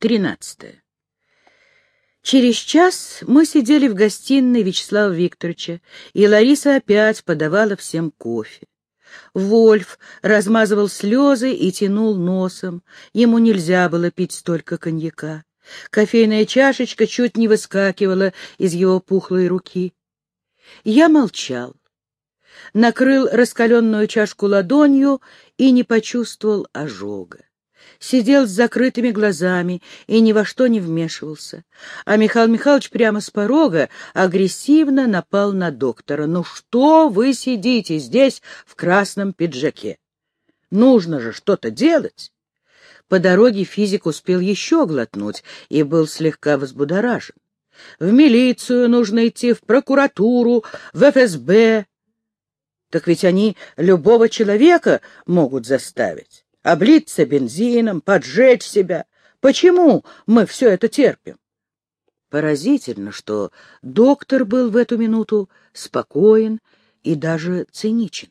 Тринадцатое. Через час мы сидели в гостиной Вячеслава Викторовича, и Лариса опять подавала всем кофе. Вольф размазывал слезы и тянул носом. Ему нельзя было пить столько коньяка. Кофейная чашечка чуть не выскакивала из его пухлой руки. Я молчал, накрыл раскаленную чашку ладонью и не почувствовал ожога сидел с закрытыми глазами и ни во что не вмешивался. А Михаил Михайлович прямо с порога агрессивно напал на доктора. «Ну что вы сидите здесь в красном пиджаке? Нужно же что-то делать!» По дороге физик успел еще глотнуть и был слегка взбудоражен. В милицию нужно идти, в прокуратуру, в ФСБ. Так ведь они любого человека могут заставить облиться бензином, поджечь себя. Почему мы все это терпим? Поразительно, что доктор был в эту минуту спокоен и даже циничен.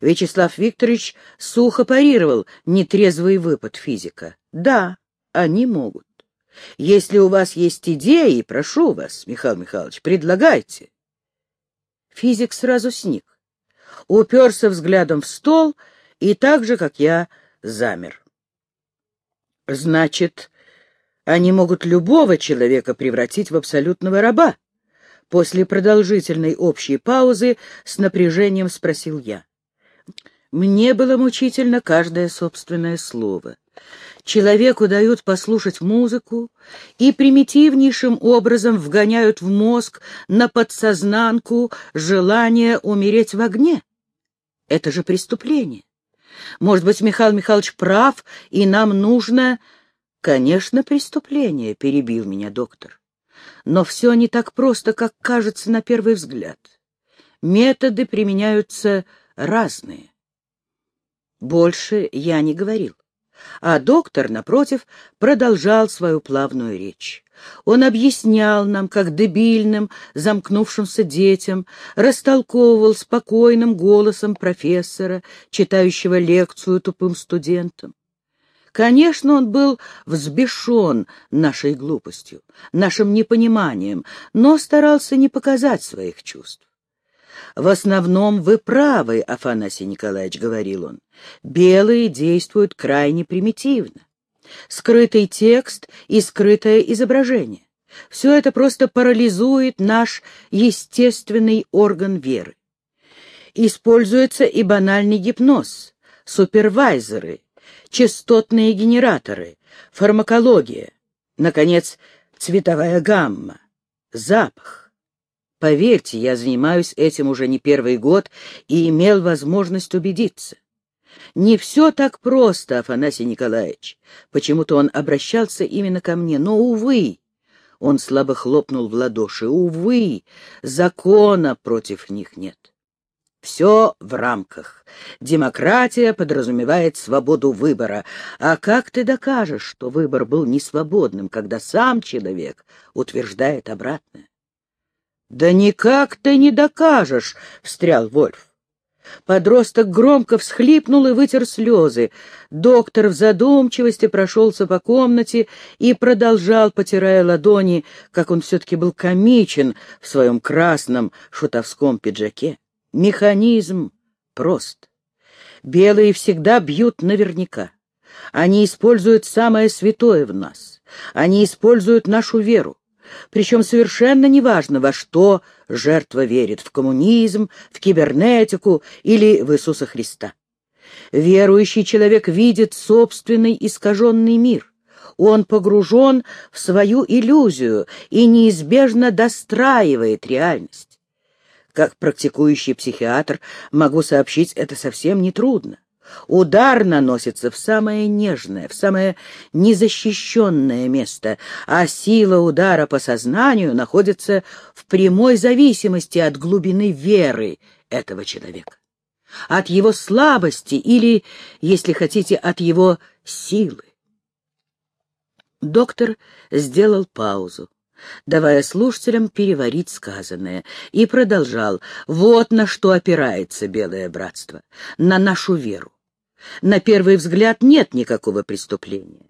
Вячеслав Викторович сухо парировал нетрезвый выпад физика. Да, они могут. Если у вас есть идеи, прошу вас, Михаил Михайлович, предлагайте. Физик сразу сник, уперся взглядом в стол и так же, как я, замер. Значит, они могут любого человека превратить в абсолютного раба? После продолжительной общей паузы с напряжением спросил я. Мне было мучительно каждое собственное слово. Человеку дают послушать музыку и примитивнейшим образом вгоняют в мозг на подсознанку желание умереть в огне. Это же преступление. Может быть, Михаил Михайлович прав, и нам нужно... Конечно, преступление, — перебил меня доктор. Но все не так просто, как кажется на первый взгляд. Методы применяются разные. Больше я не говорил. А доктор, напротив, продолжал свою плавную речь. Он объяснял нам, как дебильным, замкнувшимся детям, растолковывал спокойным голосом профессора, читающего лекцию тупым студентам. Конечно, он был взбешен нашей глупостью, нашим непониманием, но старался не показать своих чувств. «В основном вы правы, Афанасий Николаевич», — говорил он. «Белые действуют крайне примитивно скрытый текст и скрытое изображение. Все это просто парализует наш естественный орган веры. Используется и банальный гипноз, супервайзеры, частотные генераторы, фармакология, наконец, цветовая гамма, запах. Поверьте, я занимаюсь этим уже не первый год и имел возможность убедиться. Не все так просто, Афанасий Николаевич. Почему-то он обращался именно ко мне, но, увы, он слабо хлопнул в ладоши, увы, закона против них нет. Все в рамках. Демократия подразумевает свободу выбора. А как ты докажешь, что выбор был несвободным, когда сам человек утверждает обратное? — Да никак ты не докажешь, — встрял Вольф. Подросток громко всхлипнул и вытер слезы. Доктор в задумчивости прошелся по комнате и продолжал, потирая ладони, как он все-таки был комичен в своем красном шутовском пиджаке. Механизм прост. Белые всегда бьют наверняка. Они используют самое святое в нас. Они используют нашу веру. Причем совершенно неважно, во что жертва верит — в коммунизм, в кибернетику или в Иисуса Христа. Верующий человек видит собственный искаженный мир. Он погружен в свою иллюзию и неизбежно достраивает реальность. Как практикующий психиатр могу сообщить, это совсем нетрудно. Удар наносится в самое нежное, в самое незащищенное место, а сила удара по сознанию находится в прямой зависимости от глубины веры этого человека, от его слабости или, если хотите, от его силы. Доктор сделал паузу давая слушателям переварить сказанное, и продолжал. Вот на что опирается Белое Братство. На нашу веру. На первый взгляд нет никакого преступления.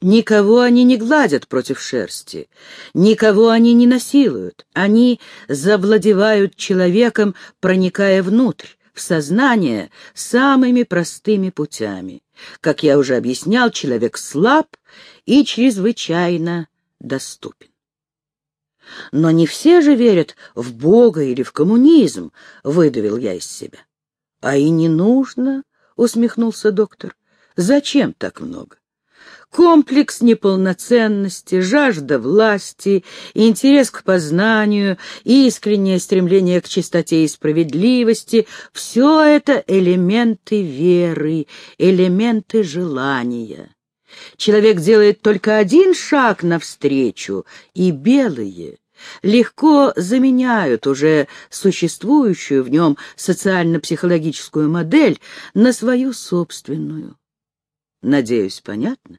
Никого они не гладят против шерсти, никого они не насилуют. Они завладевают человеком, проникая внутрь, в сознание самыми простыми путями. Как я уже объяснял, человек слаб и чрезвычайно доступен. Но не все же верят в Бога или в коммунизм, выдавил я из себя. А и не нужно, усмехнулся доктор. Зачем так много? Комплекс неполноценности, жажда власти, интерес к познанию, искреннее стремление к чистоте и справедливости — все это элементы веры, элементы желания. Человек делает только один шаг навстречу, и белые легко заменяют уже существующую в нем социально-психологическую модель на свою собственную. Надеюсь, понятно?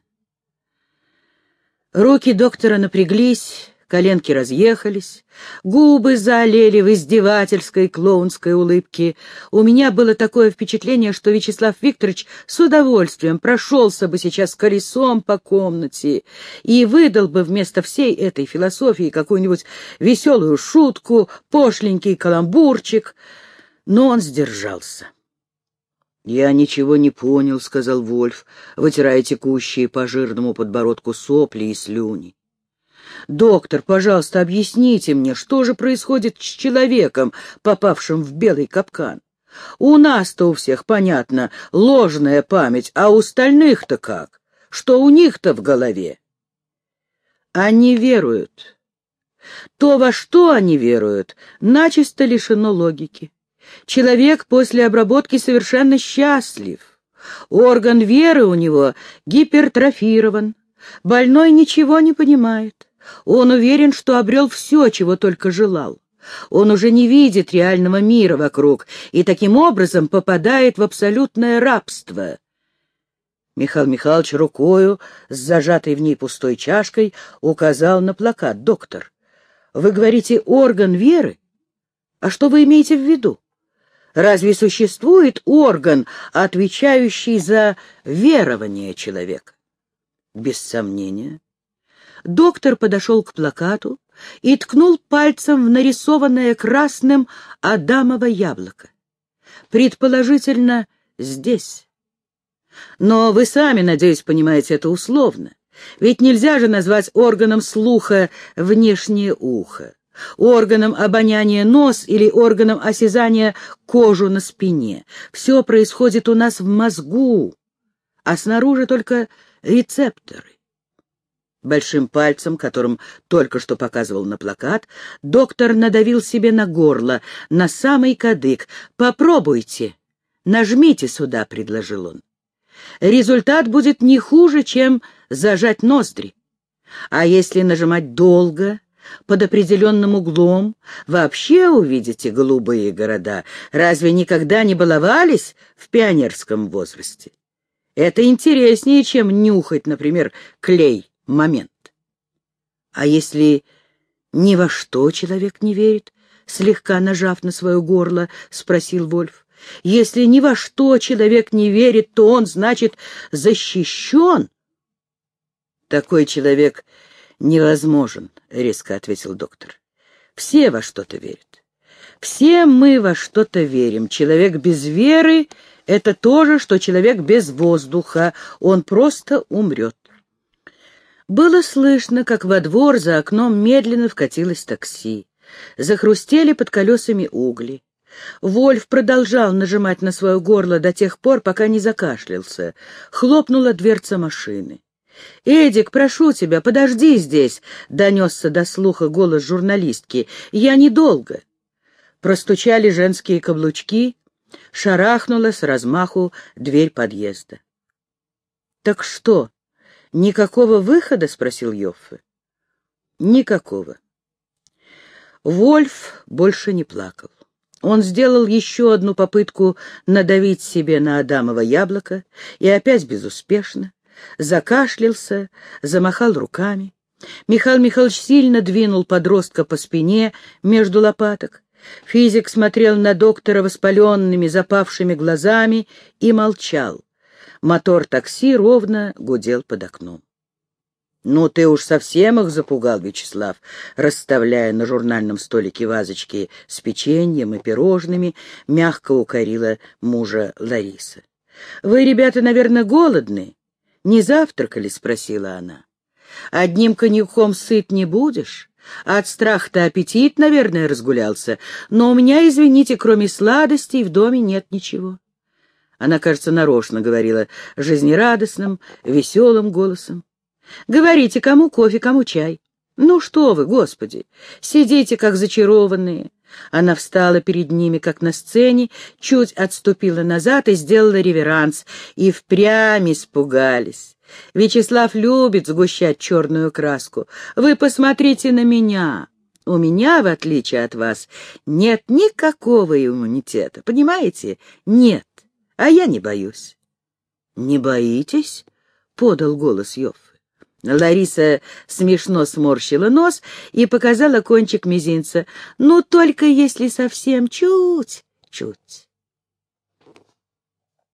Руки доктора напряглись, коленки разъехались, губы заолели в издевательской клоунской улыбке. У меня было такое впечатление, что Вячеслав Викторович с удовольствием прошелся бы сейчас колесом по комнате и выдал бы вместо всей этой философии какую-нибудь веселую шутку, пошленький каламбурчик, но он сдержался. «Я ничего не понял», — сказал Вольф, вытирая текущие по жирному подбородку сопли и слюни. «Доктор, пожалуйста, объясните мне, что же происходит с человеком, попавшим в белый капкан? У нас-то у всех, понятно, ложная память, а у остальных-то как? Что у них-то в голове?» «Они веруют. То, во что они веруют, начисто лишено логики. Человек после обработки совершенно счастлив. Орган веры у него гипертрофирован. Больной ничего не понимает. Он уверен, что обрел все, чего только желал. Он уже не видит реального мира вокруг и таким образом попадает в абсолютное рабство. Михаил Михайлович рукою с зажатой в ней пустой чашкой указал на плакат. «Доктор, вы говорите орган веры? А что вы имеете в виду?» Разве существует орган, отвечающий за верование человека? Без сомнения. Доктор подошел к плакату и ткнул пальцем в нарисованное красным Адамово яблоко. Предположительно, здесь. Но вы сами, надеюсь, понимаете это условно. Ведь нельзя же назвать органом слуха внешнее ухо органом обоняния нос или органом осязания кожу на спине. Все происходит у нас в мозгу, а снаружи только рецепторы. Большим пальцем, которым только что показывал на плакат, доктор надавил себе на горло, на самый кадык. «Попробуйте, нажмите сюда», — предложил он. «Результат будет не хуже, чем зажать ноздри. А если нажимать долго, под определенным углом, вообще увидите голубые города. Разве никогда не баловались в пионерском возрасте? Это интереснее, чем нюхать, например, клей «Момент». А если ни во что человек не верит, слегка нажав на свое горло, спросил Вольф. Если ни во что человек не верит, то он, значит, защищен. Такой человек невозможен, — резко ответил доктор. Все во что-то верят. Все мы во что-то верим. Человек без веры — это то же, что человек без воздуха. Он просто умрет. Было слышно, как во двор за окном медленно вкатилось такси. Захрустели под колесами угли. Вольф продолжал нажимать на свое горло до тех пор, пока не закашлялся. Хлопнула дверца машины. «Эдик, прошу тебя, подожди здесь!» — донесся до слуха голос журналистки. «Я недолго!» Простучали женские каблучки, шарахнула с размаху дверь подъезда. «Так что, никакого выхода?» — спросил Йоффе. «Никакого». Вольф больше не плакал. Он сделал еще одну попытку надавить себе на Адамово яблоко, и опять безуспешно закашлялся, замахал руками. Михаил Михайлович сильно двинул подростка по спине между лопаток. Физик смотрел на доктора воспаленными, запавшими глазами и молчал. Мотор такси ровно гудел под окном. «Ну, ты уж совсем их запугал, Вячеслав», расставляя на журнальном столике вазочки с печеньем и пирожными, мягко укорила мужа Лариса. «Вы, ребята, наверное, голодны? Не завтракали?» — спросила она. «Одним коньяком сыт не будешь?» От страха-то аппетит, наверное, разгулялся, но у меня, извините, кроме сладостей в доме нет ничего. Она, кажется, нарочно говорила жизнерадостным, веселым голосом. Говорите, кому кофе, кому чай. Ну что вы, господи, сидите, как зачарованные. Она встала перед ними, как на сцене, чуть отступила назад и сделала реверанс, и впрямь испугались. Вячеслав любит сгущать черную краску. Вы посмотрите на меня. У меня, в отличие от вас, нет никакого иммунитета, понимаете? Нет, а я не боюсь. — Не боитесь? — подал голос Йофф. Лариса смешно сморщила нос и показала кончик мизинца. «Ну, только если совсем чуть-чуть».